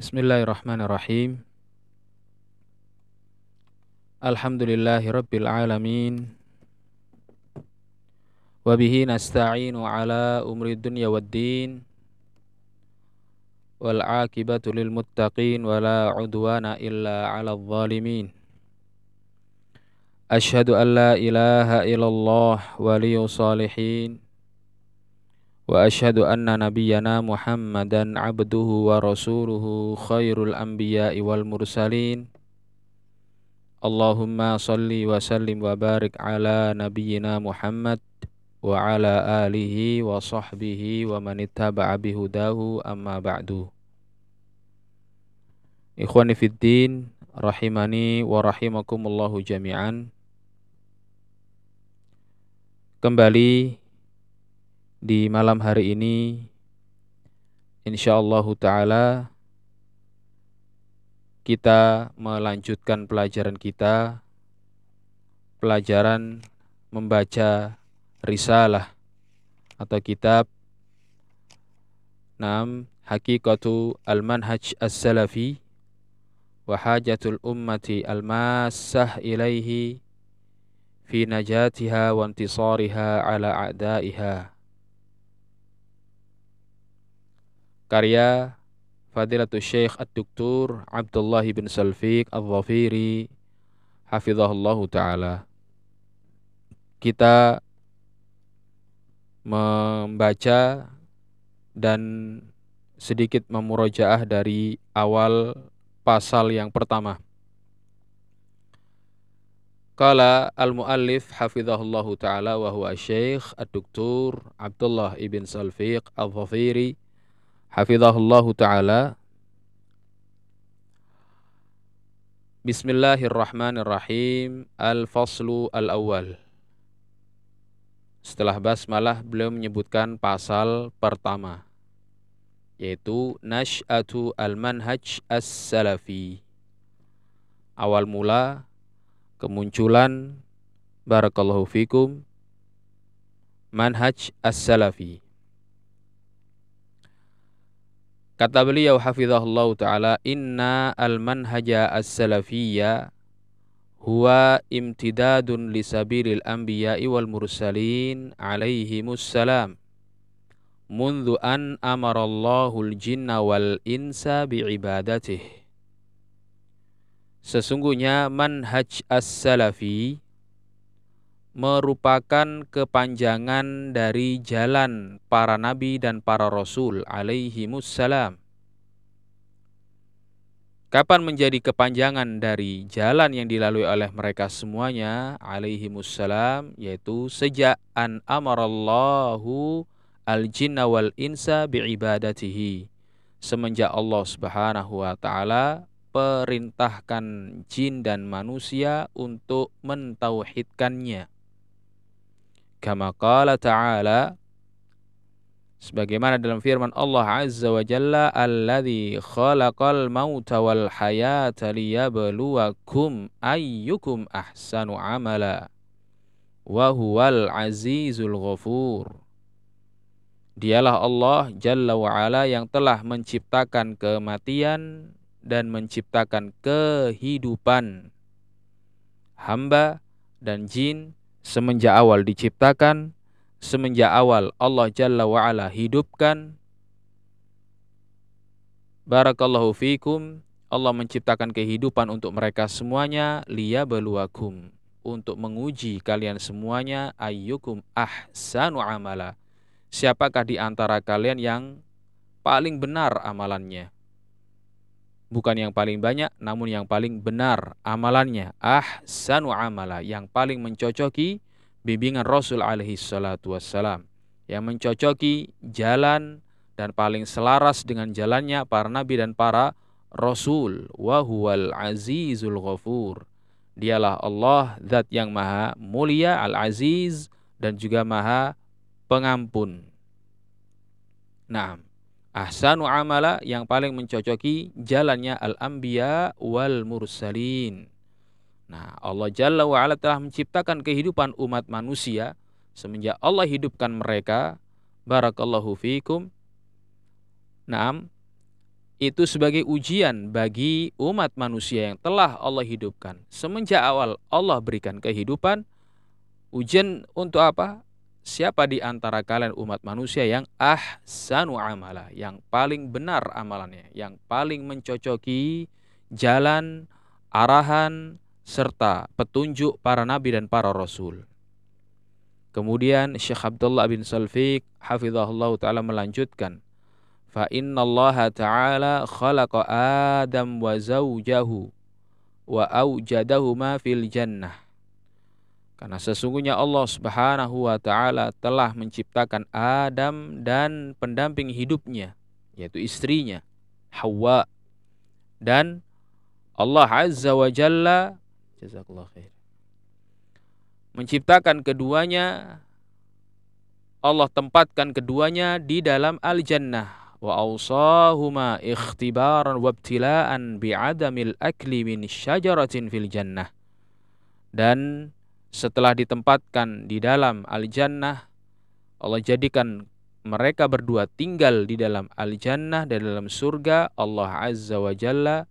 بسم الله الرحمن الرحيم الحمد لله رب العالمين وبه نستعين على أمر الدنيا والدين والعاقبة للمتقين ولا عدوان إلا على الظالمين أشهد أن لا إله إلا الله ولي صالحين واشهد ان نبينا محمدا عبده ورسوله خير الانبياء والمرسلين اللهم صل وسلم وبارك على نبينا محمد وعلى اله وصحبه ومن اتبع بهداه اما بعد اخواني في الدين rahimani wa rahimakumullahu jami'an kembali di malam hari ini insyaallah taala kita melanjutkan pelajaran kita pelajaran membaca risalah atau kitab Nam Hakikatu Al-Manhaj As-Salafi wa hajatul ummati al-massah ilaihi fi najatiha wa intisariha ala a'daiha karya Fadilatul Syekh Ad-Duktur Abdullah bin Salfiq Al-Zafiri Hafizahullah Ta'ala Kita membaca dan sedikit memurojaah dari awal pasal yang pertama. Kala al-muallif hafizahullah taala wa huwa Syekh Ad-Duktur Abdullah ibn Salfiq Al-Zafiri hafizahullah taala. Bismillahirrahmanirrahim. Al-Faslu Al-Awwal. Setelah basmalah beliau menyebutkan pasal pertama yaitu Nash'atu Al-Manhaj As-Salafi. Awal mula kemunculan Barakallahu fikum Manhaj As-Salafi Kata beliau hafizahullah taala inna al-manhaja as-salafiyya huwa imtidadun li sabilil anbiya'i wal mursalin alaihimus salam منذ أن أمر الله الجن والإنس بعبادته Sesungguhnya manhaj as-salafi merupakan kepanjangan dari jalan para nabi dan para rasul alaihi salam. Kapan menjadi kepanjangan dari jalan yang dilalui oleh mereka semuanya alaihi salam yaitu sejak an amarallahu al jinna wal insa biibadatihi semenjak Allah Subhanahu wa taala perintahkan jin dan manusia untuk mentauhidkannya kama qala ta'ala sebagaimana dalam firman Allah Azza wa Jalla alladzi khalaqal mauta wal hayata liyabluwakum ayyukum ahsanu amala wa huwal azizul ghafur. Dialah Allah Jalla wa Ala yang telah menciptakan kematian dan menciptakan kehidupan hamba dan jin semenjak awal diciptakan, semenjak awal Allah Jalla wa'ala hidupkan. Barakallahu fikum, Allah menciptakan kehidupan untuk mereka semuanya, liya beluakum, untuk menguji kalian semuanya, ayyukum ahsanu amala. Siapakah di antara kalian yang paling benar amalannya? Bukan yang paling banyak namun yang paling benar amalannya. Ahsanu amala yang paling mencocoki bimbingan Rasul alaihi salatu wassalam. Yang mencocoki jalan dan paling selaras dengan jalannya para nabi dan para rasul. Wa huwal azizul ghafur. Dialah Allah zat yang maha mulia al aziz dan juga maha pengampun. Naam ahsanu amala yang paling mencocoki jalannya al-anbiya wal mursalin. Nah, Allah Jalla wa ala telah menciptakan kehidupan umat manusia semenjak Allah hidupkan mereka. Barakallahu fikum. Naam. itu sebagai ujian bagi umat manusia yang telah Allah hidupkan. Semenjak awal Allah berikan kehidupan, ujian untuk apa? Siapa di antara kalian umat manusia yang ahsanu amala, yang paling benar amalannya, yang paling mencocoki jalan, arahan, serta petunjuk para nabi dan para rasul. Kemudian Syekh Abdullah bin Salfiq hafizahullah taala melanjutkan fa innallaha ta'ala khalaqa Adam wa zawjahu wa aujadahuma fil jannah karena sesungguhnya Allah Subhanahu wa taala telah menciptakan Adam dan pendamping hidupnya yaitu istrinya Hawa. Dan Allah Azza wa Jalla jazakallah khair. Menciptakan keduanya Allah tempatkan keduanya di dalam al-jannah. Wa awsahuma ikhtibaran wabtila'an bi'adamil akli min syajaratin fil jannah. Dan setelah ditempatkan di dalam al-jannah Allah jadikan mereka berdua tinggal di dalam al-jannah dan dalam surga Allah azza wa jalla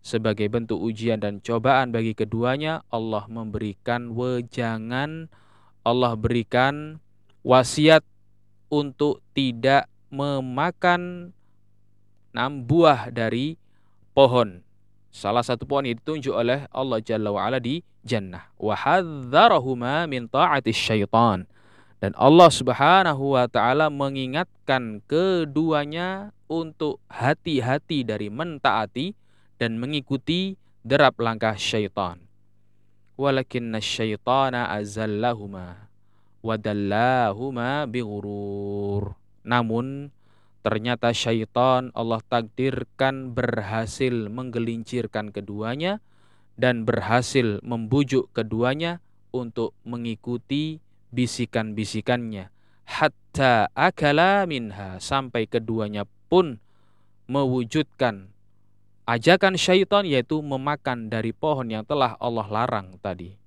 sebagai bentuk ujian dan cobaan bagi keduanya Allah memberikan wejangan Allah berikan wasiat untuk tidak memakan enam buah dari pohon. Salah satu pohon yang ditunjuk oleh Allah Jalla wa'ala di jannah. Wa min ta'ati syaitan. Dan Allah subhanahu wa ta'ala mengingatkan keduanya untuk hati-hati dari mentaati dan mengikuti derap langkah syaitan. Walakinna syaitana azallahuma wadallahuma bighurur. Namun ternyata syaitan Allah takdirkan berhasil menggelincirkan keduanya dan berhasil membujuk keduanya untuk mengikuti bisikan-bisikannya hatta akala minha sampai keduanya pun mewujudkan ajakan syaitan yaitu memakan dari pohon yang telah Allah larang tadi.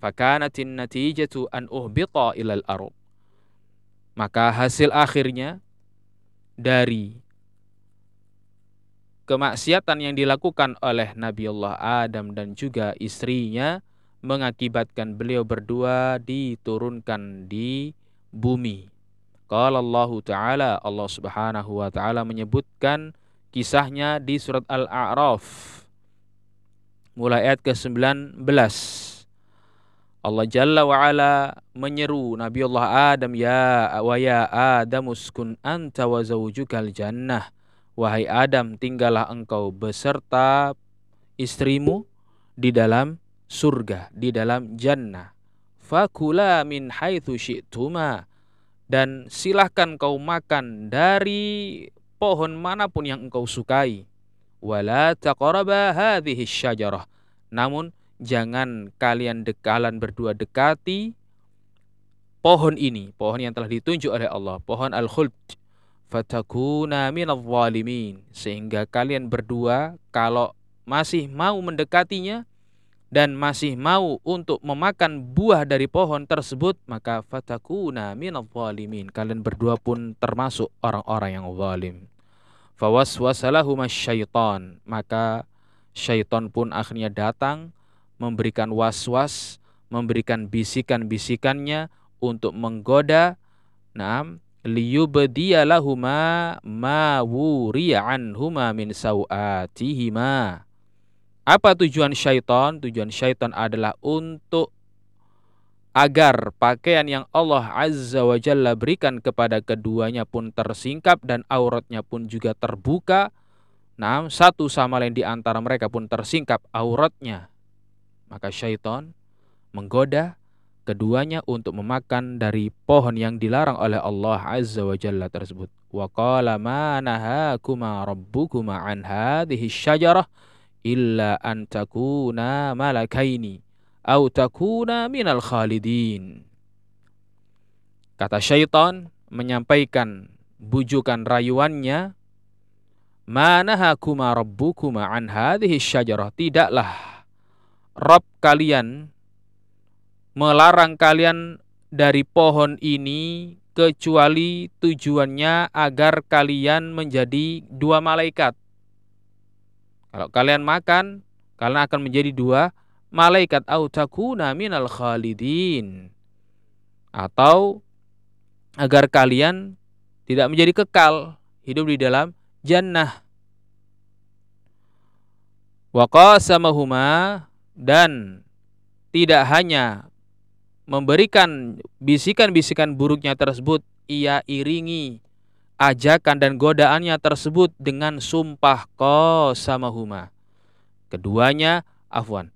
Fakanatin natijatu an uhbita ilal ardh maka hasil akhirnya dari kemaksiatan yang dilakukan oleh Nabi Allah Adam dan juga istrinya mengakibatkan beliau berdua diturunkan di bumi. Kalau Allah Ta'ala, Allah Subhanahu wa Ta'ala menyebutkan kisahnya di surat Al-A'raf mulai ayat ke-19. Allah Jalla wa Ala menyeru Nabi Allah Adam ya wa ya Adam uskun anta wa zawjukal jannah wahai Adam tinggallah engkau beserta istrimu di dalam surga di dalam jannah. Fakula min haitsu syi'tuma. Dan silahkan kau makan dari pohon mana pun yang engkau sukai. Wala taqraba hadhihi syajarah. Namun jangan kalian dekalan berdua dekati pohon ini, pohon yang telah ditunjuk oleh Allah, pohon al-khuld. Fatakuna minadh zalimin. Sehingga kalian berdua kalau masih mau mendekatinya dan masih mau untuk memakan buah dari pohon tersebut maka fatakuna minadh zalimin. Kalian berdua pun termasuk orang-orang yang zalim. Fawaswasalahum syaitan maka syaitan pun akhirnya datang memberikan was-was, memberikan bisikan-bisikannya untuk menggoda Naam liyubdiyalahuma ma wuriya anhuma min sawatihima. Apa tujuan syaitan? Tujuan syaitan adalah untuk agar pakaian yang Allah Azza wa Jalla berikan kepada keduanya pun tersingkap dan auratnya pun juga terbuka. Nah, satu sama lain di antara mereka pun tersingkap auratnya. Maka syaitan menggoda keduanya untuk memakan dari pohon yang dilarang oleh Allah Azza wa Jalla tersebut. Wa qala ma nahakuma rabbukuma an hadhihi syajarah illa an takuna malakaini au takuna minal khalidin. Kata syaitan menyampaikan bujukan rayuannya Manahakuma rabbukuma an hadhihi syajarah tidaklah Rob kalian melarang kalian dari pohon ini kecuali tujuannya agar kalian menjadi dua malaikat. Kalau kalian makan, kalian akan menjadi dua malaikat au takuna minal khalidin. Atau agar kalian tidak menjadi kekal hidup di dalam jannah. Wa qasamahuma dan tidak hanya memberikan bisikan-bisikan buruknya tersebut, ia iringi ajakan dan godaannya tersebut dengan sumpah qasamahuma. Keduanya, afwan.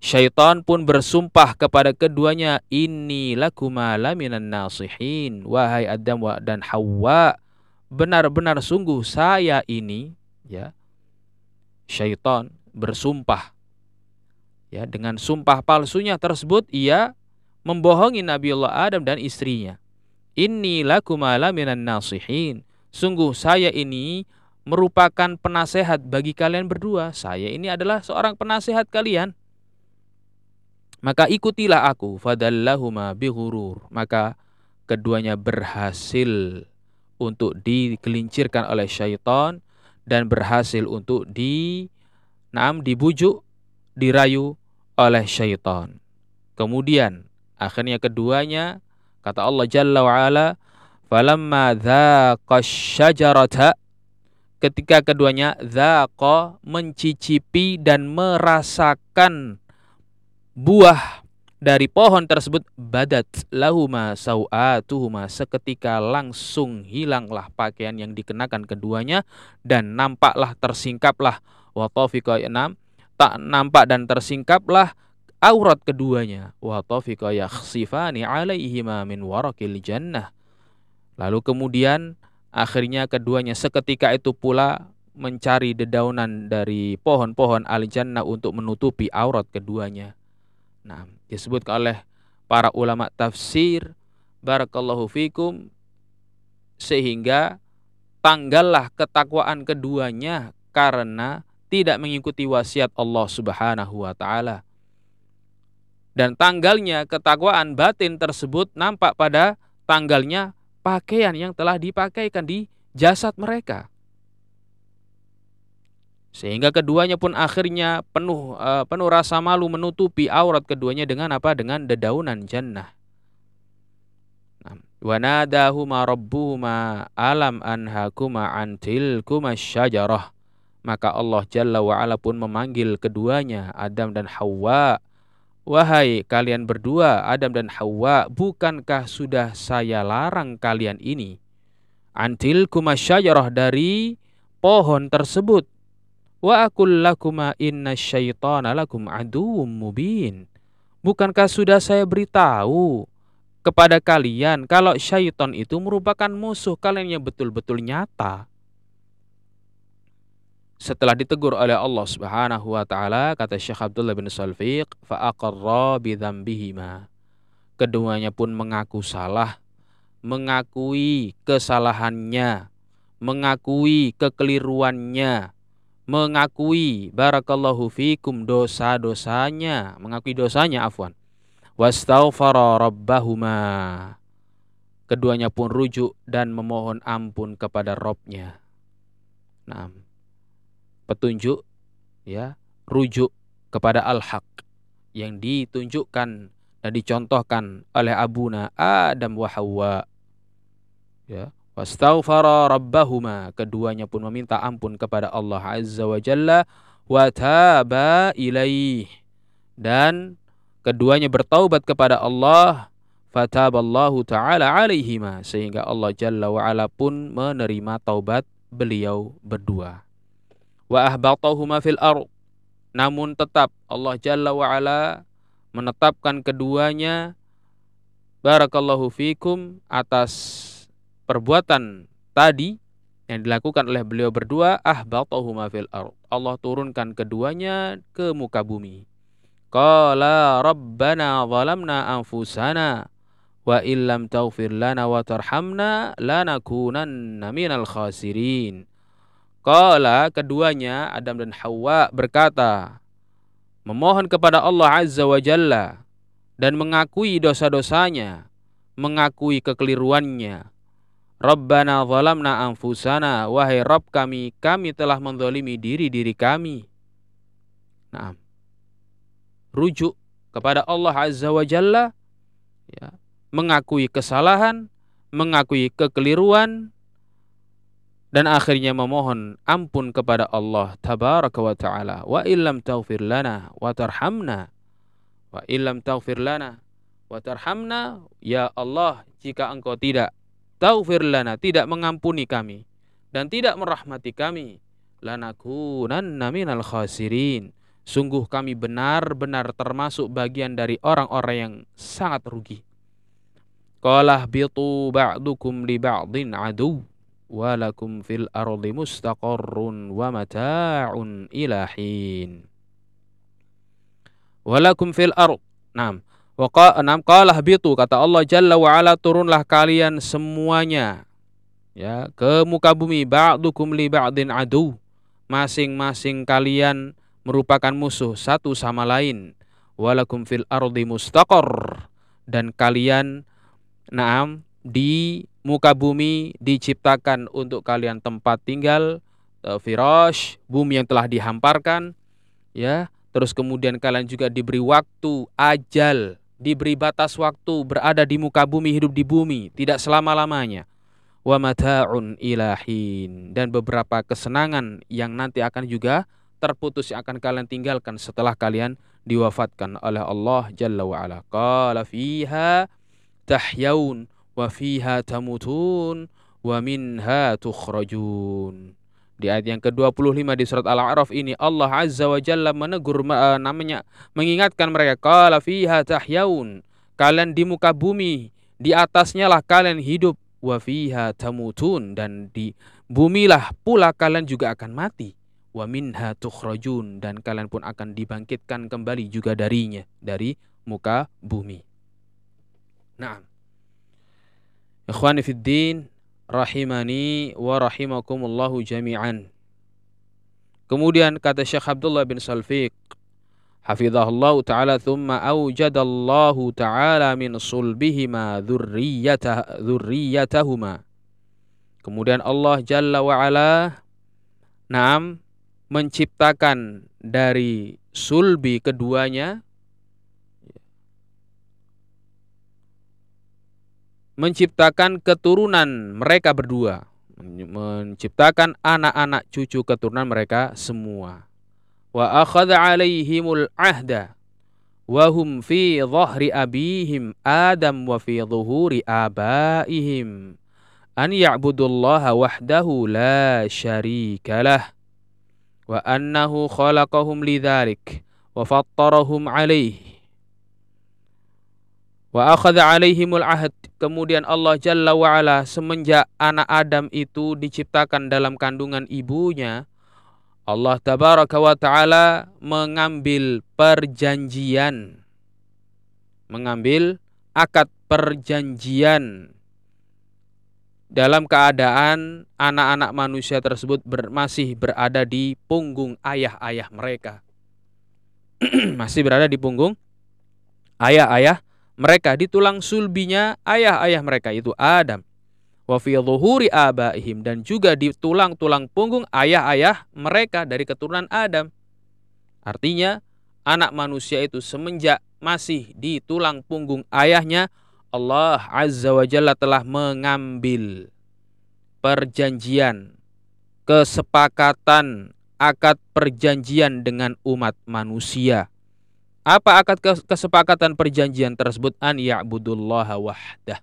Syaitan pun bersumpah kepada keduanya, Inni lakuma laminan nasihin. Wahai Adam dan Hawa, benar-benar sungguh saya ini, ya, syaitan bersumpah ya dengan sumpah palsunya tersebut ia membohongi Nabi Allah Adam dan istrinya. Inni lakum minan nasihin. Sungguh saya ini merupakan penasehat bagi kalian berdua. Saya ini adalah seorang penasehat kalian. Maka ikutilah aku fadallahuma bihurur maka keduanya berhasil untuk dikelincirkan oleh syaitan dan berhasil untuk di naam dibujuk, dirayu oleh syaitan. Kemudian akhirnya keduanya kata Allah Jalla wa ala falamma syajarata ketika keduanya dzaqa mencicipi dan merasakan buah dari pohon tersebut badat lahuma sau'atuhuma seketika langsung hilanglah pakaian yang dikenakan keduanya dan nampaklah tersingkaplah wa tafiqa enam tak nampak dan tersingkaplah aurat keduanya. Wa tafiqa yakhsifani alaihima min warakil jannah. Lalu kemudian akhirnya keduanya seketika itu pula mencari dedaunan dari pohon-pohon al-jannah untuk menutupi aurat keduanya. Nah, disebut oleh para ulama tafsir barakallahu fikum sehingga tanggallah ketakwaan keduanya karena tidak mengikuti wasiat Allah Subhanahu wa taala. Dan tanggalnya ketakwaan batin tersebut nampak pada tanggalnya pakaian yang telah dipakaikan di jasad mereka. Sehingga keduanya pun akhirnya penuh uh, penuh rasa malu menutupi aurat keduanya dengan apa? Dengan dedaunan jannah. Wa nadahuma rabbuhuma alam anhakuma an syajarah. Maka Allah Jalla wa ala pun memanggil keduanya Adam dan Hawa. Wahai kalian berdua Adam dan Hawa, bukankah sudah saya larang kalian ini antil kuma syajarah dari pohon tersebut Wa akul lakuma inna syaitana lakum aduwwum mubin. Bukankah sudah saya beritahu kepada kalian kalau syaitan itu merupakan musuh kalian yang betul-betul nyata? Setelah ditegur oleh Allah Subhanahu wa taala, kata Syekh Abdullah bin Salfiq, fa aqarra bi Keduanya pun mengaku salah, mengakui kesalahannya, mengakui kekeliruannya, mengakui barakallahu fikum dosa-dosanya, mengakui dosanya afwan. Wastaghfara rabbahuma. Keduanya pun rujuk dan memohon ampun kepada Robnya. Nah, petunjuk ya, rujuk kepada al-haq yang ditunjukkan dan dicontohkan oleh abuna Adam wa Hawa. Ya, Wastaghfara rabbahuma. Keduanya pun meminta ampun kepada Allah Azza wa Jalla. Wa taba ilaih. Dan keduanya bertaubat kepada Allah. Fataballahu ta'ala alaihima. Sehingga Allah Jalla wa ala pun menerima taubat beliau berdua. Wa ahbatahuma fil ard. Namun tetap Allah Jalla wa ala menetapkan keduanya barakallahu fikum atas perbuatan tadi yang dilakukan oleh beliau berdua ahbatahuma fil ard. Allah turunkan keduanya ke muka bumi. Qala rabbana zalamna anfusana wa illam taghfir lana wa tarhamna lanakunanna minal khasirin. Qala keduanya Adam dan Hawa berkata memohon kepada Allah Azza wa Jalla dan mengakui dosa-dosanya, mengakui kekeliruannya, Rabbana zalamna anfusana wahai Rabb kami kami telah menzalimi diri-diri kami. Nah, rujuk kepada Allah Azza wa Jalla ya, mengakui kesalahan, mengakui kekeliruan dan akhirnya memohon ampun kepada Allah tabaraka wa taala. Wa illam taghfir lana wa tarhamna. Wa illam taghfir lana wa tarhamna. Ya Allah jika engkau tidak taufir lana tidak mengampuni kami dan tidak merahmati kami lanakunanna minal khasirin. Sungguh kami benar-benar termasuk bagian dari orang-orang yang sangat rugi. Qala bitu ba'dukum li ba'din adu walakum fil ardi mustaqarrun wa mata'un ilahin walakum fil ard Naam enam kalah bitu kata Allah Jalla wa ala turunlah kalian semuanya ya ke muka bumi ba'dukum li ba'din adu. Masing-masing kalian merupakan musuh satu sama lain. Walakum fil ardi mustaqar dan kalian naam di muka bumi diciptakan untuk kalian tempat tinggal eh, firash bumi yang telah dihamparkan ya. Terus kemudian kalian juga diberi waktu ajal diberi batas waktu berada di muka bumi hidup di bumi tidak selama-lamanya. Wa mata'un ilahin dan beberapa kesenangan yang nanti akan juga terputus yang akan kalian tinggalkan setelah kalian diwafatkan oleh Allah Jalla wa ala. Qala fiha tahyaun wa fiha tamutun wa minha tukhrajun. Di ayat yang ke-25 di surat Al-A'raf ini Allah Azza wa Jalla menegur uh, namanya mengingatkan mereka qala fiha tahyaun kalian di muka bumi di atasnya lah kalian hidup wa fiha tamutun dan di bumilah pula kalian juga akan mati wa minha tukhrajun dan kalian pun akan dibangkitkan kembali juga darinya dari muka bumi. Nah. Ikhwani fid din, rahimani wa rahimakumullahu jami'an. Kemudian kata Syekh Abdullah bin Salfiq hafizahullah taala thumma awjadallahu taala min sulbihima dzurriyyatah dzurriyyatahuma. Kemudian Allah Jalla wa ala Naam menciptakan dari sulbi keduanya menciptakan keturunan mereka berdua, menciptakan anak-anak cucu keturunan mereka semua. Wa akhadha alaihimul ahda wa hum fi dhahri abihim Adam wa fi dhuhuri abaihim. An ya'budullaha wahdahu la syarika lah. Wa annahu khalaqahum lidzalik wa fattarahum alaihi Wa akhadha alaihimul ahad. Kemudian Allah Jalla wa ala semenjak anak Adam itu diciptakan dalam kandungan ibunya, Allah tabaraka wa taala mengambil perjanjian. Mengambil akad perjanjian dalam keadaan anak-anak manusia tersebut ber, masih berada di punggung ayah-ayah mereka. masih berada di punggung ayah-ayah mereka di tulang sulbinya ayah-ayah mereka itu Adam wa fi dhuhuri abaihim dan juga di tulang-tulang punggung ayah-ayah mereka dari keturunan Adam. Artinya anak manusia itu semenjak masih di tulang punggung ayahnya Allah Azza wa Jalla telah mengambil perjanjian kesepakatan akad perjanjian dengan umat manusia apa akad kesepakatan perjanjian tersebut? An ya'budullaha wahdah.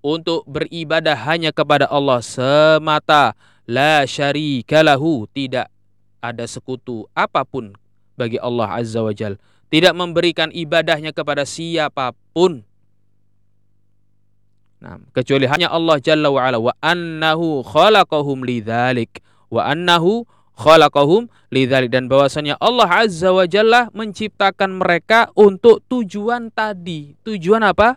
Untuk beribadah hanya kepada Allah semata. La syarika lahu. Tidak ada sekutu apa pun bagi Allah Azza wa Jal. Tidak memberikan ibadahnya kepada siapa pun. Nah, kecuali hanya Allah Jalla wa ala wa annahu khalaqahum lidzalik wa annahu khalaqahum lidzalik dan bahwasanya Allah Azza wa Jalla menciptakan mereka untuk tujuan tadi. Tujuan apa?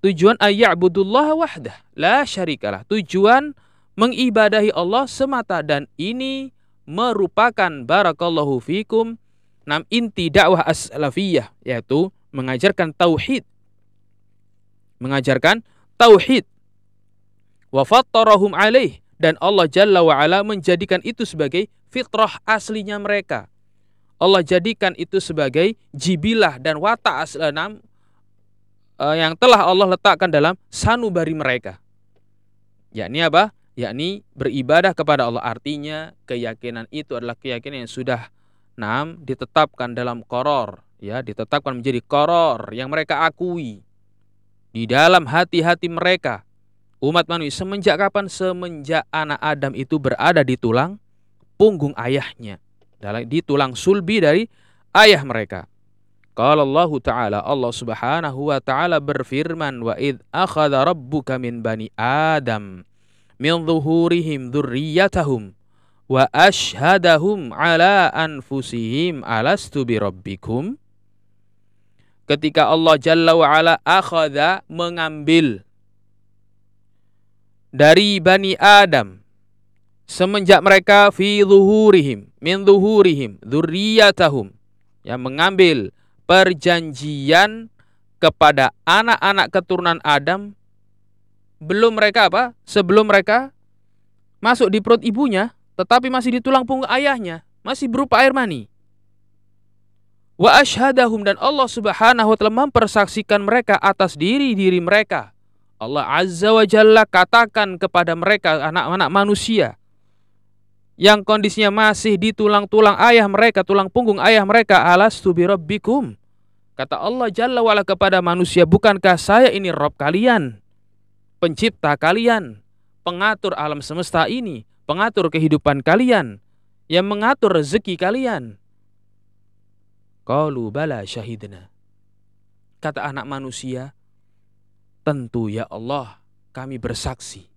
Tujuan ayya'budullah wahdah, la syarikalah. Tujuan mengibadahi Allah semata dan ini merupakan barakallahu fikum nam inti dakwah as-salafiyah yaitu mengajarkan tauhid. Mengajarkan tauhid. wa fattarahum alaih dan Allah Jalla wa ala menjadikan itu sebagai fitrah aslinya mereka. Allah jadikan itu sebagai jibilah dan watak aslanam uh, yang telah Allah letakkan dalam sanubari mereka. Yakni apa? Yakni beribadah kepada Allah. Artinya keyakinan itu adalah keyakinan yang sudah nam ditetapkan dalam koror, ya ditetapkan menjadi koror yang mereka akui di dalam hati-hati mereka umat manusia semenjak kapan semenjak anak Adam itu berada di tulang punggung ayahnya di tulang sulbi dari ayah mereka. Qala Allah Ta'ala Allah Subhanahu wa taala berfirman wa id akhadha rabbuka min bani Adam min dhuhurihim dzurriyyatahum wa ashhadahum ala anfusihim alastu bi rabbikum? Ketika Allah Jalla wa ala akhadha mengambil dari Bani Adam semenjak mereka fi dhuhurihim min dhuhurihim dzurriyyatahum yang mengambil perjanjian kepada anak-anak keturunan Adam belum mereka apa? Sebelum mereka masuk di perut ibunya, tetapi masih di tulang punggung ayahnya, masih berupa air mani. Wa ashadahum dan Allah Subhanahu wa taala mempersaksikan mereka atas diri-diri mereka. Allah Azza wa Jalla katakan kepada mereka anak-anak manusia yang kondisinya masih di tulang-tulang ayah mereka, tulang punggung ayah mereka, alastu birabbikum. Kata Allah Jalla wa'ala kepada manusia, bukankah saya ini Rob kalian? Pencipta kalian, pengatur alam semesta ini, pengatur kehidupan kalian, yang mengatur rezeki kalian. Qalu bala syahidna. Kata anak manusia, tentu ya Allah kami bersaksi.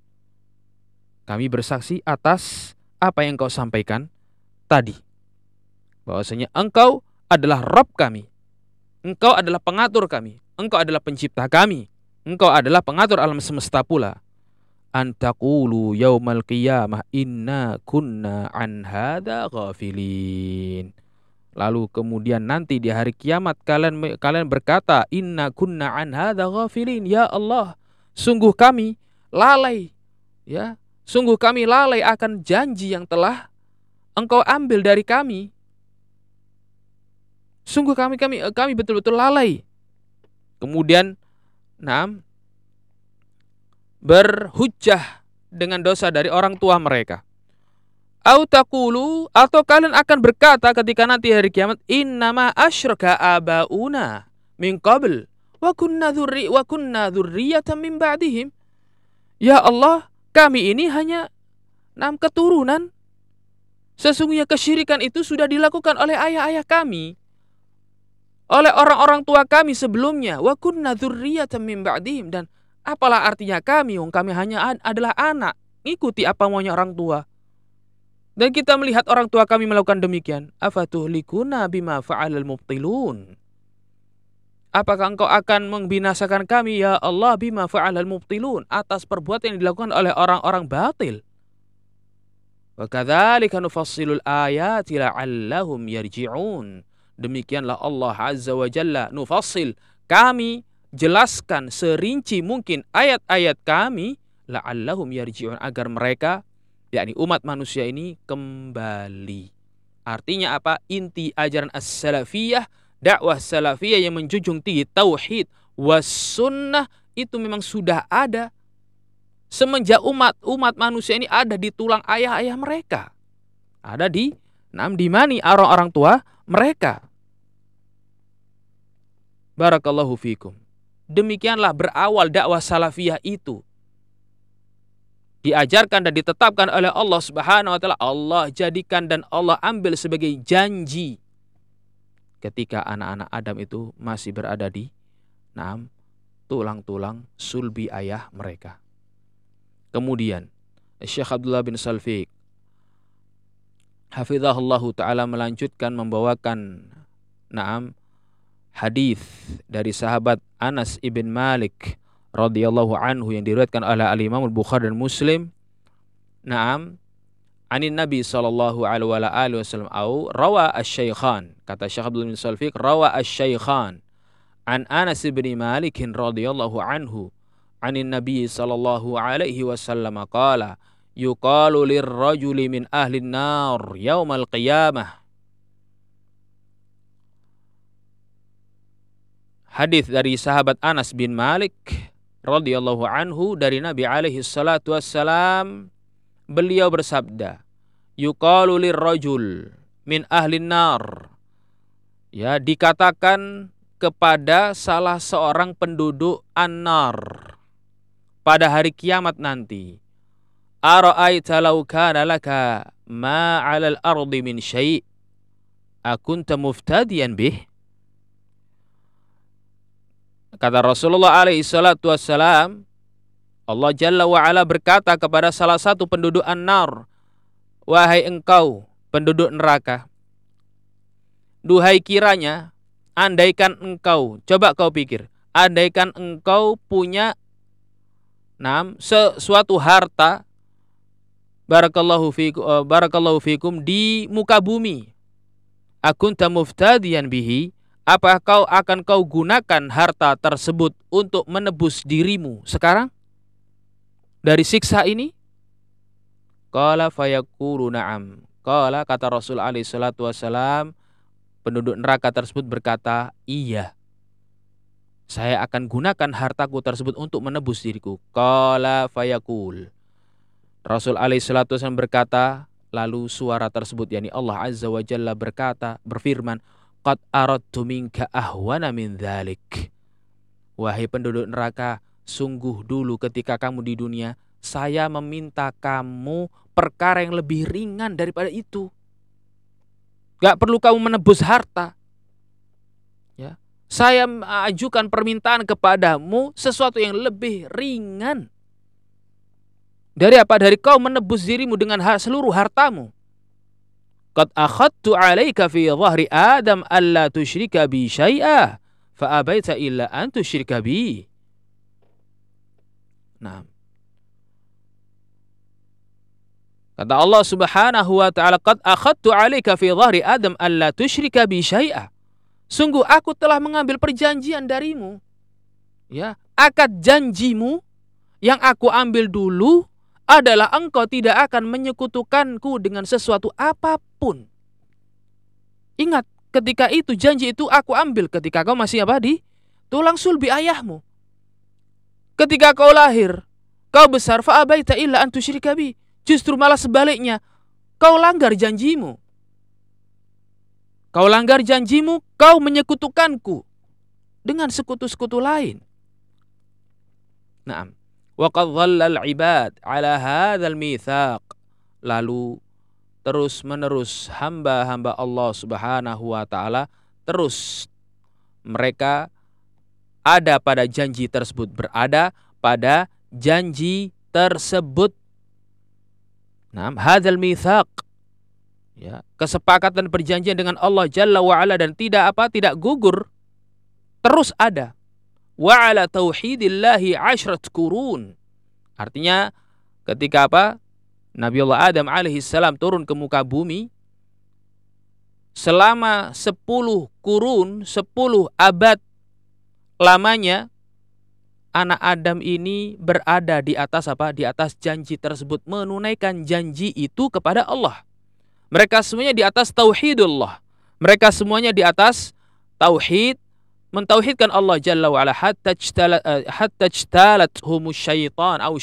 Kami bersaksi atas apa yang kau sampaikan tadi. Bahwasanya engkau adalah Rob kami Engkau adalah pengatur kami. Engkau adalah pencipta kami. Engkau adalah pengatur alam semesta pula. Antakulu yaumal qiyamah inna kunna an ghafilin. Lalu kemudian nanti di hari kiamat kalian kalian berkata inna kunna an hada ghafilin. Ya Allah, sungguh kami lalai. Ya, sungguh kami lalai akan janji yang telah engkau ambil dari kami Sungguh kami kami kami betul-betul lalai. Kemudian enam berhujjah dengan dosa dari orang tua mereka. Autakulu atau kalian akan berkata ketika nanti hari kiamat innama asyraka abauna min qabl wa kunna dzurri wa kunna dzurriyatan min ba'dihim. Ya Allah, kami ini hanya enam keturunan. Sesungguhnya kesyirikan itu sudah dilakukan oleh ayah-ayah kami oleh orang-orang tua kami sebelumnya. Wa kunna dzurriyyatan min ba'dihim. Dan apalah artinya kami? Wong kami hanya adalah anak. Ngikuti apa maunya orang tua. Dan kita melihat orang tua kami melakukan demikian. Afatuhlikuna bima fa'alal mubtilun apakah engkau akan membinasakan kami ya Allah bima fa'alal mubtilun atas perbuatan yang dilakukan oleh orang-orang batil wa kadzalika nufassilul ayati la'allahum yarji'un Demikianlah Allah Azza wa Jalla nufassil. Kami jelaskan serinci mungkin ayat-ayat kami la'allahum yarji'un agar mereka yakni umat manusia ini kembali. Artinya apa? Inti ajaran as-salafiyah, dakwah salafiyah yang menjunjung tinggi tauhid was sunnah itu memang sudah ada semenjak umat umat manusia ini ada di tulang ayah-ayah mereka. Ada di nam di mana orang-orang tua mereka. Barakallahu fikum. Demikianlah berawal dakwah salafiyah itu. Diajarkan dan ditetapkan oleh Allah Subhanahu wa taala. Allah jadikan dan Allah ambil sebagai janji ketika anak-anak Adam itu masih berada di enam tulang-tulang sulbi ayah mereka. Kemudian Syekh Abdullah bin Salfiq hafizahullah taala melanjutkan membawakan naam hadis dari sahabat Anas ibn Malik radhiyallahu anhu yang diriwayatkan oleh Al Imam Bukhari dan Muslim. Naam, anin Nabi sallallahu alaihi wasallam au rawa asy-syaikhan kata Syekh Abdul bin Salfiq rawa asy-syaikhan an Anas bin Malik radhiyallahu anhu anin Nabi sallallahu alaihi wasallam qala yuqalu lirrajuli min ahli nar yaumal qiyamah. Hadis dari sahabat Anas bin Malik radhiyallahu anhu dari Nabi alaihi salatu wassalam beliau bersabda yuqalu lirrajul min ahli nar. Ya dikatakan kepada salah seorang penduduk an-nar pada hari kiamat nanti ara'aita law kana laka ma 'alal ardi min syai' akunta muftadiyan bih? Kata Rasulullah alaihi salatu wassalam, Allah Jalla wa'ala berkata kepada salah satu penduduk An-Nar, Wahai engkau penduduk neraka, Duhai kiranya, andaikan engkau, coba kau pikir, andaikan engkau punya enam sesuatu harta barakallahu fikum, uh, barakallahu fikum di muka bumi. Akunta muftadiyan bihi apa kau akan kau gunakan harta tersebut untuk menebus dirimu sekarang? Dari siksa ini? Qala fayaqulu na'am. Qala kata Rasul alaihi salatu wasalam, penduduk neraka tersebut berkata, "Iya." Saya akan gunakan hartaku tersebut untuk menebus diriku. Qala fayaqul. Rasul alaihi salatu wasallam berkata, lalu suara tersebut yakni Allah azza wa jalla berkata, berfirman, qad aradtu minka ahwana min dhalik. Wahai penduduk neraka, sungguh dulu ketika kamu di dunia, saya meminta kamu perkara yang lebih ringan daripada itu. Gak perlu kamu menebus harta. Ya. Saya ajukan permintaan kepadamu sesuatu yang lebih ringan. Dari apa? Dari kau menebus dirimu dengan seluruh hartamu. Qad akhadtu 'alaika fi dhahri Adam alla tusyrika bi syai'a fa abaita illa an tusyrika bi. Nah. Kata Allah Subhanahu wa taala, "Qad akhadtu 'alaika fi dhahri Adam alla tusyrika bi syai'a." Sungguh aku telah mengambil perjanjian darimu. Ya, akad janjimu yang aku ambil dulu adalah engkau tidak akan menyekutukanku dengan sesuatu apa pun. Ingat, ketika itu janji itu aku ambil ketika kau masih apa di tulang sulbi ayahmu. Ketika kau lahir, kau besar fa'abaita illa syirikabi. Justru malah sebaliknya, kau langgar janjimu. Kau langgar janjimu, kau menyekutukanku dengan sekutu-sekutu lain. Nah, Waqad dhallal ibad ala hadzal mitsaq. Lalu terus menerus hamba-hamba Allah Subhanahu wa taala terus mereka ada pada janji tersebut berada pada janji tersebut. Nah, hadzal mitsaq ya, kesepakatan perjanjian dengan Allah Jalla wa ala dan tidak apa tidak gugur terus ada wa ala tauhidillahi ashrat kurun. Artinya ketika apa? Nabi Allah Adam alaihi salam turun ke muka bumi selama 10 kurun, 10 abad lamanya anak Adam ini berada di atas apa? Di atas janji tersebut, menunaikan janji itu kepada Allah. Mereka semuanya di atas tauhidullah. Mereka semuanya di atas tauhid mentauhidkan Allah Jalla wa ala hatta ijtalat uh, hatta syaitan atau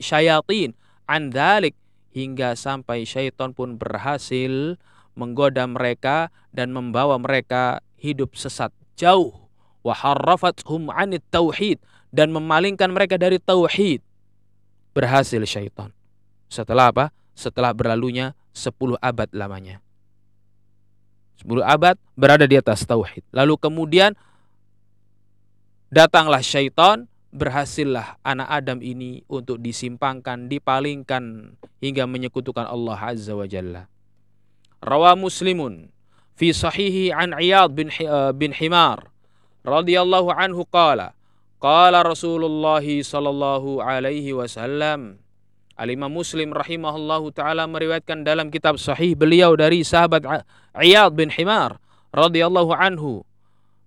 syayatin an dhalik hingga sampai syaitan pun berhasil menggoda mereka dan membawa mereka hidup sesat jauh wa harrafathum anit tauhid. Dan memalingkan mereka dari tauhid. Berhasil syaitan. Setelah apa? Setelah berlalunya 10 abad lamanya. 10 abad berada di atas tauhid. Lalu kemudian Datanglah syaitan, berhasillah anak Adam ini untuk disimpangkan, dipalingkan hingga menyekutukan Allah Azza wa Jalla. Rawa Muslimun fi sahihi an Iyad bin, uh, bin Himar radhiyallahu anhu qala qala Rasulullah sallallahu alaihi wasallam. Al-Imam Muslim rahimahullahu taala meriwayatkan dalam kitab sahih beliau dari sahabat Iyad bin Himar radhiyallahu anhu.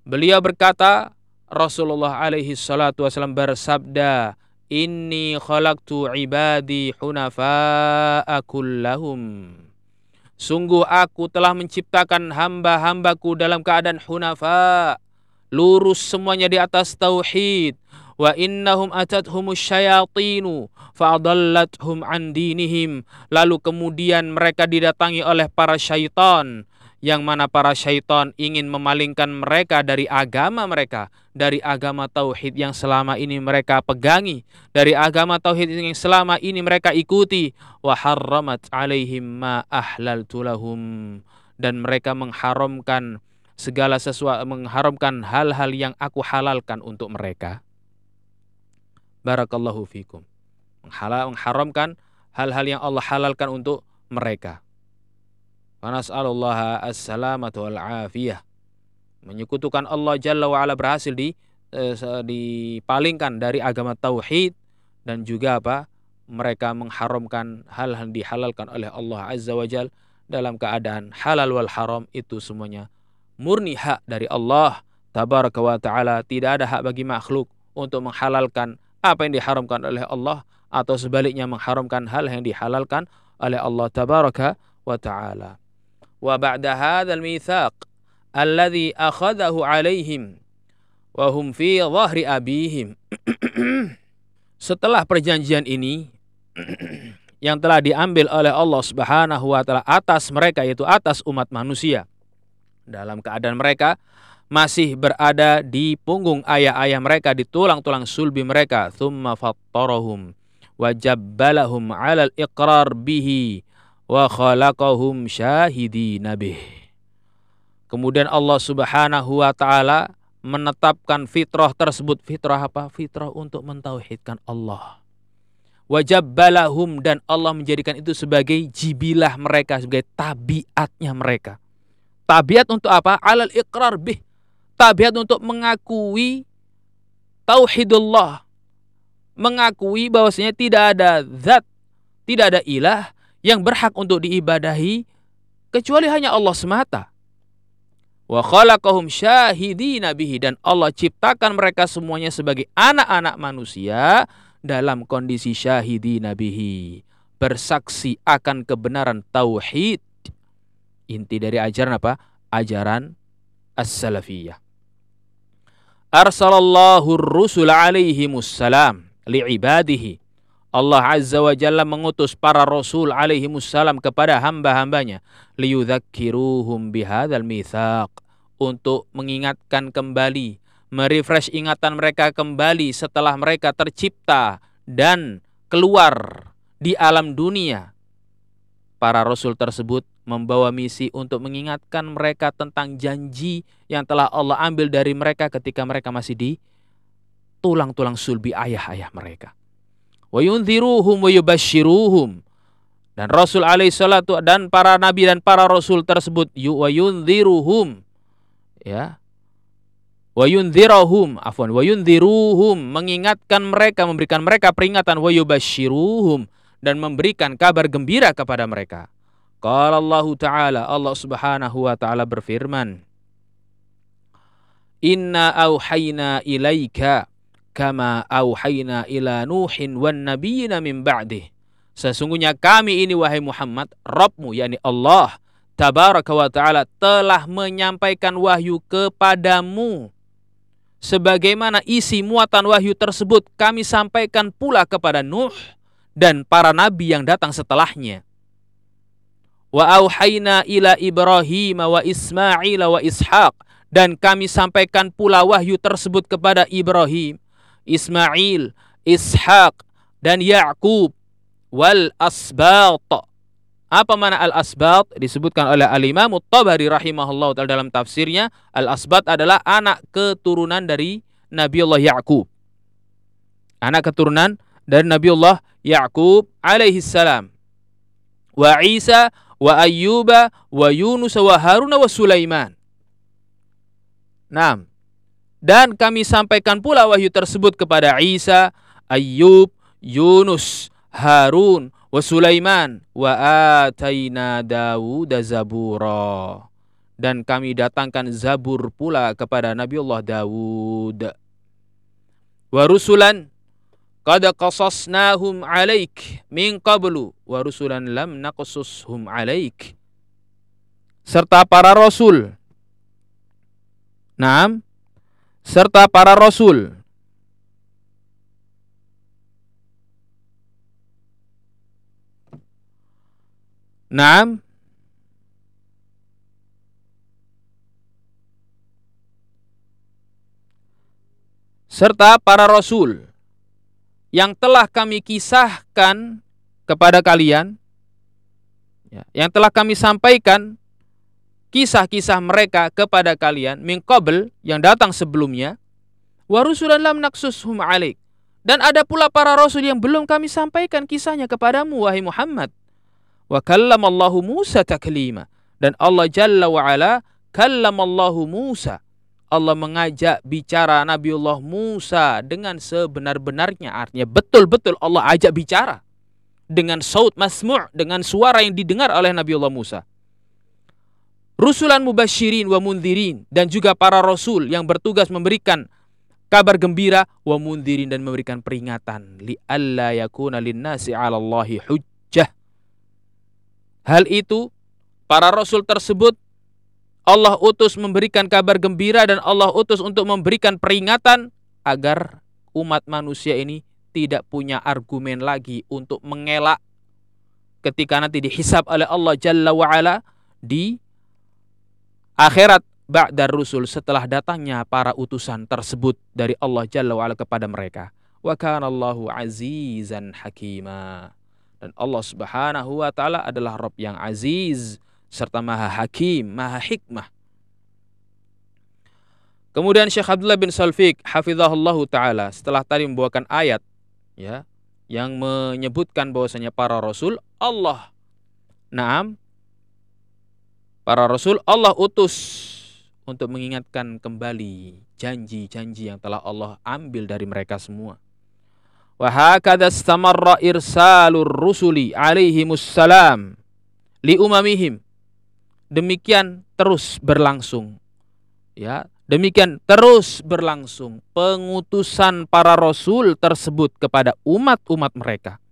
Beliau berkata Rasulullah alaihi salatu wasallam bersabda Inni khalaqtu ibadi hunafa'a kullahum. Sungguh aku telah menciptakan hamba-hambaku dalam keadaan hunafa, lurus semuanya di atas tauhid. Wa innahum atathum syayatinu fa'adallathum an dinihim. Lalu kemudian mereka didatangi oleh para syaitan yang mana para syaitan ingin memalingkan mereka dari agama mereka, dari agama tauhid yang selama ini mereka pegangi, dari agama tauhid yang selama ini mereka ikuti, wa harramat alaihim ma ahlaltu lahum dan mereka mengharamkan segala sesuatu mengharamkan hal-hal yang aku halalkan untuk mereka. Barakallahu fikum. Mengharamkan hal-hal yang Allah halalkan untuk mereka. Wa nas'alullah as-salamatu wal afiyah. Menyekutukan Allah Jalla wa ala berhasil di eh, dipalingkan dari agama tauhid dan juga apa? Mereka mengharamkan hal-hal dihalalkan oleh Allah Azza wa Jal dalam keadaan halal wal haram itu semuanya murni hak dari Allah tabaraka wa taala tidak ada hak bagi makhluk untuk menghalalkan apa yang diharamkan oleh Allah atau sebaliknya mengharamkan hal yang dihalalkan oleh Allah tabaraka wa taala. Wa ba'da hadzal mitsaq alladhi akhadahu alaihim wa hum fi dhahri abihim. Setelah perjanjian ini yang telah diambil oleh Allah Subhanahu wa taala atas mereka yaitu atas umat manusia dalam keadaan mereka masih berada di punggung ayah-ayah mereka di tulang-tulang sulbi mereka thumma fattarahum wa jabbalahum 'alal iqrar bihi wa khalaqahum syahidina bih. Kemudian Allah Subhanahu wa taala menetapkan fitrah tersebut fitrah apa? Fitrah untuk mentauhidkan Allah. Wajabbalahum dan Allah menjadikan itu sebagai jibilah mereka, sebagai tabiatnya mereka. Tabiat untuk apa? Alal iqrar bih. Tabiat untuk mengakui tauhidullah. Mengakui bahwasanya tidak ada zat, tidak ada ilah yang berhak untuk diibadahi kecuali hanya Allah semata. Wa khalaqahum syahidina bihi dan Allah ciptakan mereka semuanya sebagai anak-anak manusia dalam kondisi syahidina bihi, bersaksi akan kebenaran tauhid. Inti dari ajaran apa? Ajaran as-salafiyah. Arsalallahu ar-rusul alaihimus salam li'ibadihi Allah Azza wa Jalla mengutus para rasul alaihi wassalam kepada hamba-hambanya liyudzakiruhum bihadzal mitsaq untuk mengingatkan kembali merefresh ingatan mereka kembali setelah mereka tercipta dan keluar di alam dunia para rasul tersebut membawa misi untuk mengingatkan mereka tentang janji yang telah Allah ambil dari mereka ketika mereka masih di tulang-tulang sulbi ayah-ayah mereka. Wa yunziruhum wa yubashiruhum. Dan Rasul alaihi salatu dan para nabi dan para rasul tersebut wa yunziruhum. Ya. Wa yunzirahum afwan wa yunziruhum. Mengingatkan mereka memberikan mereka peringatan wa yubashiruhum. Dan memberikan kabar gembira kepada mereka qala Allah taala Allah Subhanahu wa taala berfirman Inna auhayna ilaika kama auhayna ila Nuhin wan nabiyina min ba'dih. Sesungguhnya kami ini wahai Muhammad, Rabbmu yakni Allah tabaraka wa taala telah menyampaikan wahyu kepadamu sebagaimana isi muatan wahyu tersebut kami sampaikan pula kepada Nuh dan para nabi yang datang setelahnya. Wa auhayna ila Ibrahim wa Ismail wa Ishaq dan kami sampaikan pula wahyu tersebut kepada Ibrahim Ismail, Ishaq, dan Ya'qub wal asbat. Apa mana al asbat? Disebutkan oleh al Imam Tabari rahimahullah dalam tafsirnya, al asbat adalah anak keturunan dari Nabi Allah Ya'qub. Anak keturunan dari Nabi Allah Ya'qub alaihi salam. Wa Isa wa Ayyuba wa Yunus wa Harun wa Sulaiman. Nah, dan kami sampaikan pula wahyu tersebut kepada Isa, Ayyub, Yunus, Harun, wa Sulaiman, wa ataina Dawud zabura. Dan kami datangkan zabur pula kepada Nabi Allah Dawud. Wa rusulan qad qasasnahum 'alaik min qablu wa rusulan lam naqsushum 'alaik. Serta para rasul. Naam. Serta para rasul. Naam. Serta para rasul yang telah kami kisahkan kepada kalian, ya, yang telah kami sampaikan kisah-kisah mereka kepada kalian min qabl yang datang sebelumnya wa rusulan lam naksushum alik dan ada pula para rasul yang belum kami sampaikan kisahnya kepadamu wahai Muhammad. Wa kallamallahu Musa taklima. Dan Allah Jalla wa ala kallamallahu Musa Allah mengajak bicara Nabiullah Musa dengan sebenar-benarnya. Artinya betul-betul Allah ajak bicara. Dengan saut masmu' dengan suara yang didengar oleh Nabiullah Musa. Rusulan mubashirin wa mundirin. Dan juga para rasul yang bertugas memberikan kabar gembira wa mundirin dan memberikan peringatan. Li alla yakuna linnasi ala Allahi hujjah. Hal itu, para rasul tersebut Allah utus memberikan kabar gembira dan Allah utus untuk memberikan peringatan agar umat manusia ini tidak punya argumen lagi untuk mengelak ketika nanti dihisab oleh Allah Jalla wa'ala di akhirat ba'dar rusul setelah datangnya para utusan tersebut dari Allah Jalla wa'ala kepada mereka. Wa kana Allahu azizan hakima. Dan Allah Subhanahu wa taala adalah Rabb yang aziz, serta maha hakim, maha hikmah. Kemudian Syekh Abdullah bin Salfiq hafizahullah taala setelah tadi membawakan ayat ya yang menyebutkan bahwasanya para rasul Allah Naam para rasul Allah utus untuk mengingatkan kembali janji-janji yang telah Allah ambil dari mereka semua. Wa hakadha istamarra irsalur rusuli alaihimus salam li umamihim demikian terus berlangsung. Ya, demikian terus berlangsung pengutusan para rasul tersebut kepada umat-umat mereka.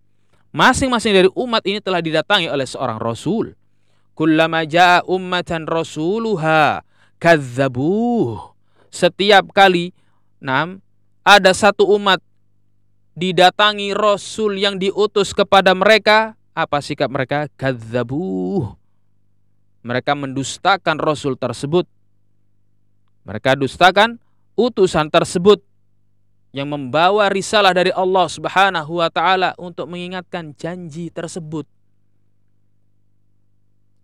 Masing-masing dari umat ini telah didatangi oleh seorang rasul. Kullama jaa ummatan rasuluha kadzabuh. Setiap kali enam ada satu umat didatangi rasul yang diutus kepada mereka, apa sikap mereka? Kadzabuh mereka mendustakan rasul tersebut. Mereka dustakan utusan tersebut yang membawa risalah dari Allah Subhanahu wa taala untuk mengingatkan janji tersebut.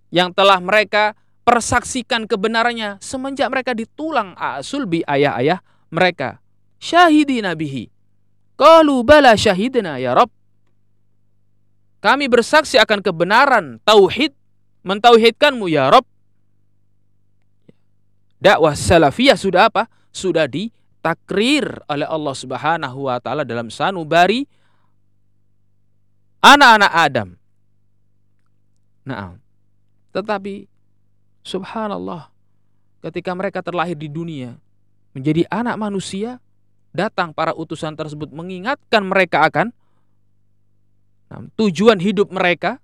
Yang telah mereka persaksikan kebenarannya semenjak mereka ditulang asulbi ayah-ayah mereka. Syahidi nabihi. Qalu bala syahidna ya Rabb. Kami bersaksi akan kebenaran tauhid mentauhidkanmu ya Rob. Dakwah salafiyah sudah apa? Sudah ditakrir oleh Allah Subhanahu wa taala dalam sanubari anak-anak Adam. Nah, tetapi subhanallah ketika mereka terlahir di dunia menjadi anak manusia, datang para utusan tersebut mengingatkan mereka akan tujuan hidup mereka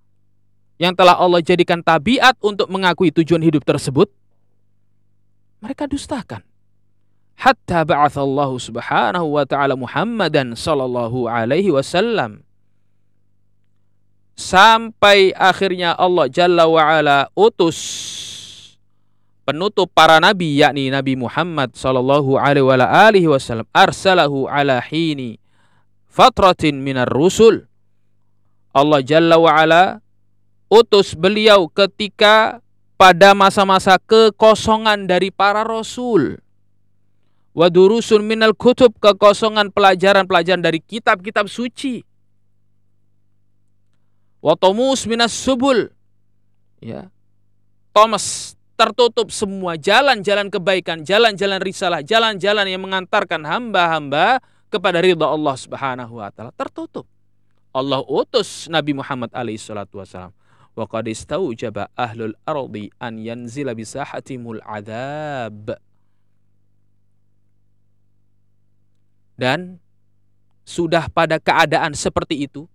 yang telah Allah jadikan tabiat untuk mengakui tujuan hidup tersebut, mereka dustakan. Hatta ba'athallahu subhanahu wa ta'ala Muhammadan sallallahu alaihi wasallam. Sampai akhirnya Allah Jalla wa'ala utus penutup para nabi yakni Nabi Muhammad sallallahu alaihi wasallam arsalahu ala hini fatratin minar rusul Allah Jalla wa'ala utus beliau ketika pada masa-masa kekosongan dari para rasul. Wadurusun minal kutub kekosongan pelajaran-pelajaran dari kitab-kitab suci. Watomus minas subul. Ya. Thomas tertutup semua jalan-jalan kebaikan, jalan-jalan risalah, jalan-jalan yang mengantarkan hamba-hamba kepada ridha Allah Subhanahu wa taala tertutup. Allah utus Nabi Muhammad alaihi salatu wasallam qad istaujaba ahlul ardi an yanzila bisahatimul adab dan sudah pada keadaan seperti itu,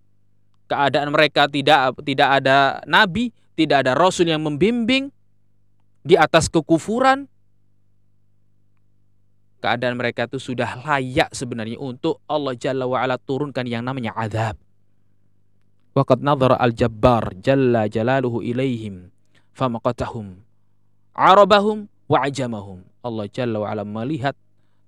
keadaan mereka tidak tidak ada nabi, tidak ada rasul yang membimbing di atas kekufuran, keadaan mereka itu sudah layak sebenarnya untuk Allah Jalla wa'ala turunkan yang namanya azab. Waqad nadhara al-jabbar jalla jalaluhu ilaihim famaqatahum arabahum wa ajamahum. Allah Jalla wa'ala melihat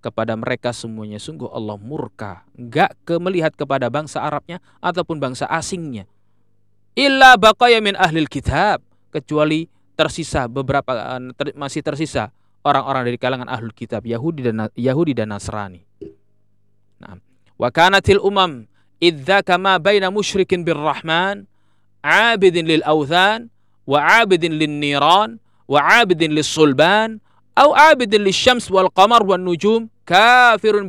kepada mereka semuanya. Sungguh Allah murka. Enggak ke melihat kepada bangsa Arabnya ataupun bangsa asingnya. Illa baqaya min ahlil kitab. Kecuali tersisa beberapa ter, masih tersisa orang-orang dari kalangan ahlul kitab Yahudi dan Yahudi dan Nasrani. Nah wa kanatil umam idza kama baina musyrikin birrahman abidin lil awthan wa abidin lin niran wa abidin lis sulban au abidin lisyams wal qamar wan nujum kafirun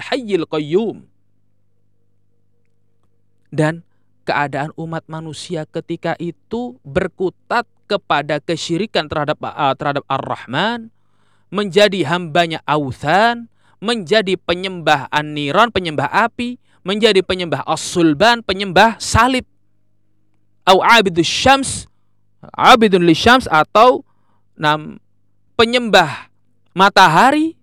hayyil qayyum dan keadaan umat manusia ketika itu berkutat kepada kesyirikan terhadap uh, terhadap Ar-Rahman menjadi hambanya Authan menjadi penyembah An-Niran penyembah api menjadi penyembah As-Sulban penyembah salib au abidus syams abidun lisyams atau nam penyembah matahari,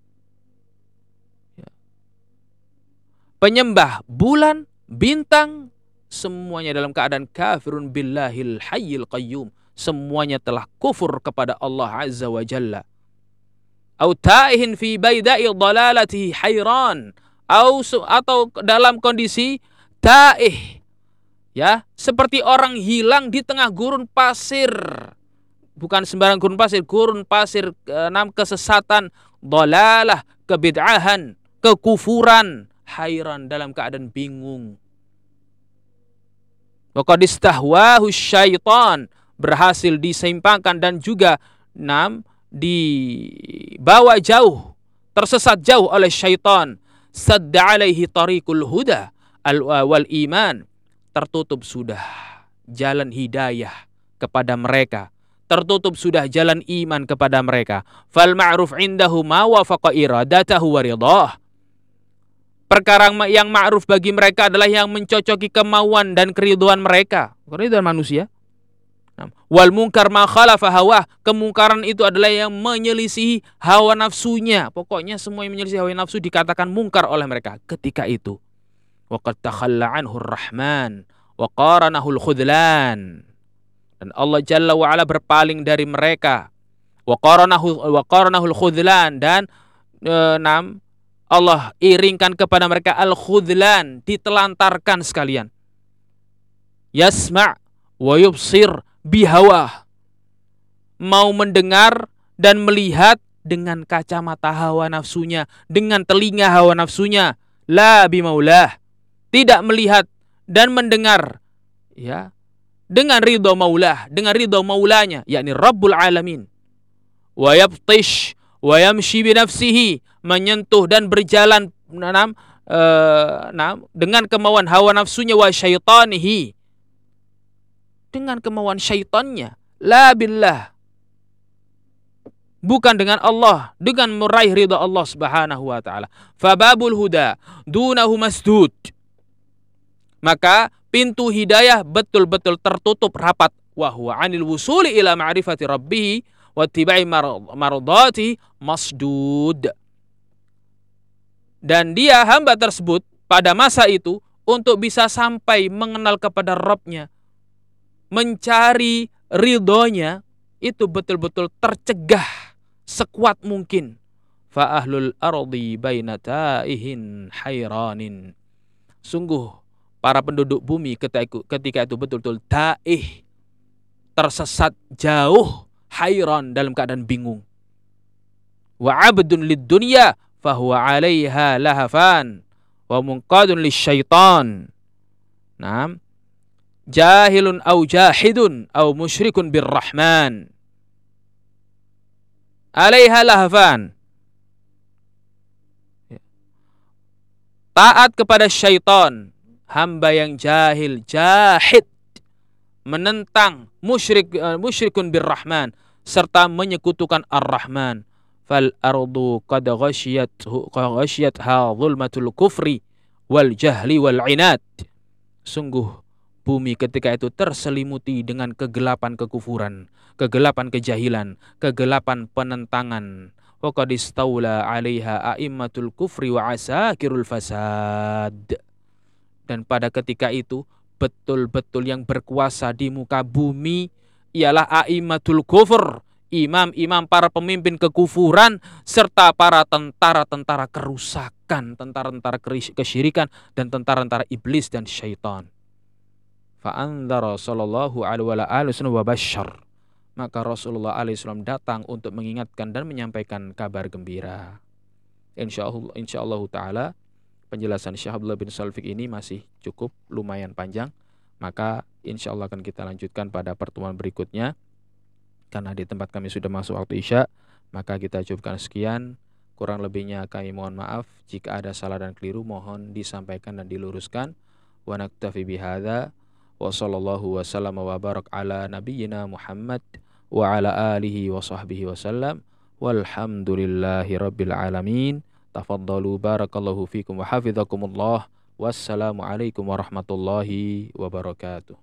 penyembah bulan, bintang, semuanya dalam keadaan kafirun billahil hayyil qayyum. Semuanya telah kufur kepada Allah Azza wa Jalla. Au ta'ihin fi baida'i dalalatihi hayran. Atau dalam kondisi ta'ih. Ya, seperti orang hilang di tengah gurun pasir bukan sembarang gurun pasir, gurun pasir enam kesesatan, dolalah, kebid'ahan, kekufuran, hairan dalam keadaan bingung. Wakadistahwahu syaitan berhasil diseimpangkan dan juga enam dibawa jauh, tersesat jauh oleh syaitan. Sadda alaihi tariqul huda al wal iman. Tertutup sudah jalan hidayah kepada mereka tertutup sudah jalan iman kepada mereka. Fal ma'ruf indahu ma wafaqa iradatahu wa ridah. Perkara yang ma'ruf bagi mereka adalah yang mencocoki kemauan dan keriduan mereka. Keriduan manusia. Wal mungkar ma khalafa hawa. Kemungkaran itu adalah yang menyelisihi hawa nafsunya. Pokoknya semua yang menyelisihi hawa nafsu dikatakan mungkar oleh mereka ketika itu. Waqad takhalla anhu rahman wa qaranahu khudlan dan Allah Jalla wa ala berpaling dari mereka wa qaranahu wa qaranahul khudlan dan enam Allah iringkan kepada mereka al khudlan ditelantarkan sekalian yasma' wa yubsir bihawa mau mendengar dan melihat dengan kacamata hawa nafsunya dengan telinga hawa nafsunya. La bimaulah. Tidak melihat dan mendengar. Ya. Dengan ridho maulah, dengan ridho maulanya, yakni Rabbul Alamin. Wa yabtish wa yamshi bi nafsihi, menyentuh dan berjalan enam enam dengan kemauan hawa nafsunya wa syaitanihi. Dengan kemauan syaitannya, la billah. Bukan dengan Allah, dengan meraih ridha Allah Subhanahu wa taala. Fababul huda dunahu masdud. Maka pintu hidayah betul-betul tertutup rapat wahwa anil wusuli ila ma'rifati rabbih wa tibai mardati masdud dan dia hamba tersebut pada masa itu untuk bisa sampai mengenal kepada Rabbnya mencari ridhonya itu betul-betul tercegah sekuat mungkin. Fa ahlul ardi bainataihin hayranin sungguh para penduduk bumi ketika itu, betul-betul taih tersesat jauh hayran dalam keadaan bingung. Wa abdun lid dunya fahuwa 'alaiha lahafan wa munqadun lisyaitan. Naam jahilun au jahidun au musyrikun birrahman. 'alaiha lahafan taat kepada syaitan hamba yang jahil, jahid, menentang musyrik uh, musyrikun birrahman serta menyekutukan ar-rahman. Fal ardu qad ghashiyat ghashiyatha zulmatul kufri wal jahli wal inad. Sungguh bumi ketika itu terselimuti dengan kegelapan kekufuran, kegelapan kejahilan, kegelapan penentangan. Waqad istawla 'alaiha a'immatul kufri wa asakirul fasad. Dan pada ketika itu betul-betul yang berkuasa di muka bumi ialah a'immatul kufur, imam-imam para pemimpin kekufuran serta para tentara-tentara kerusakan, tentara-tentara kesyirikan dan tentara-tentara iblis dan syaitan fa'andhara sallallahu alaihi wasallam wa basyar. Maka Rasulullah SAW datang untuk mengingatkan dan menyampaikan kabar gembira. Insyaallah insyaallah taala penjelasan Syekh Abdullah bin Salfik ini masih cukup lumayan panjang. Maka insyaallah akan kita lanjutkan pada pertemuan berikutnya. Karena di tempat kami sudah masuk waktu Isya, maka kita cukupkan sekian. Kurang lebihnya kami mohon maaf jika ada salah dan keliru mohon disampaikan dan diluruskan. Wa naktafi bihadza wa wasallam wa barak ala nabiyyina Muhammad wa ala alihi wa sahbihi wasallam walhamdulillahi rabbil alamin. Tafaddalu barakallahu fikum wa hafizakumullah. Wassalamu alaikum warahmatullahi wabarakatuh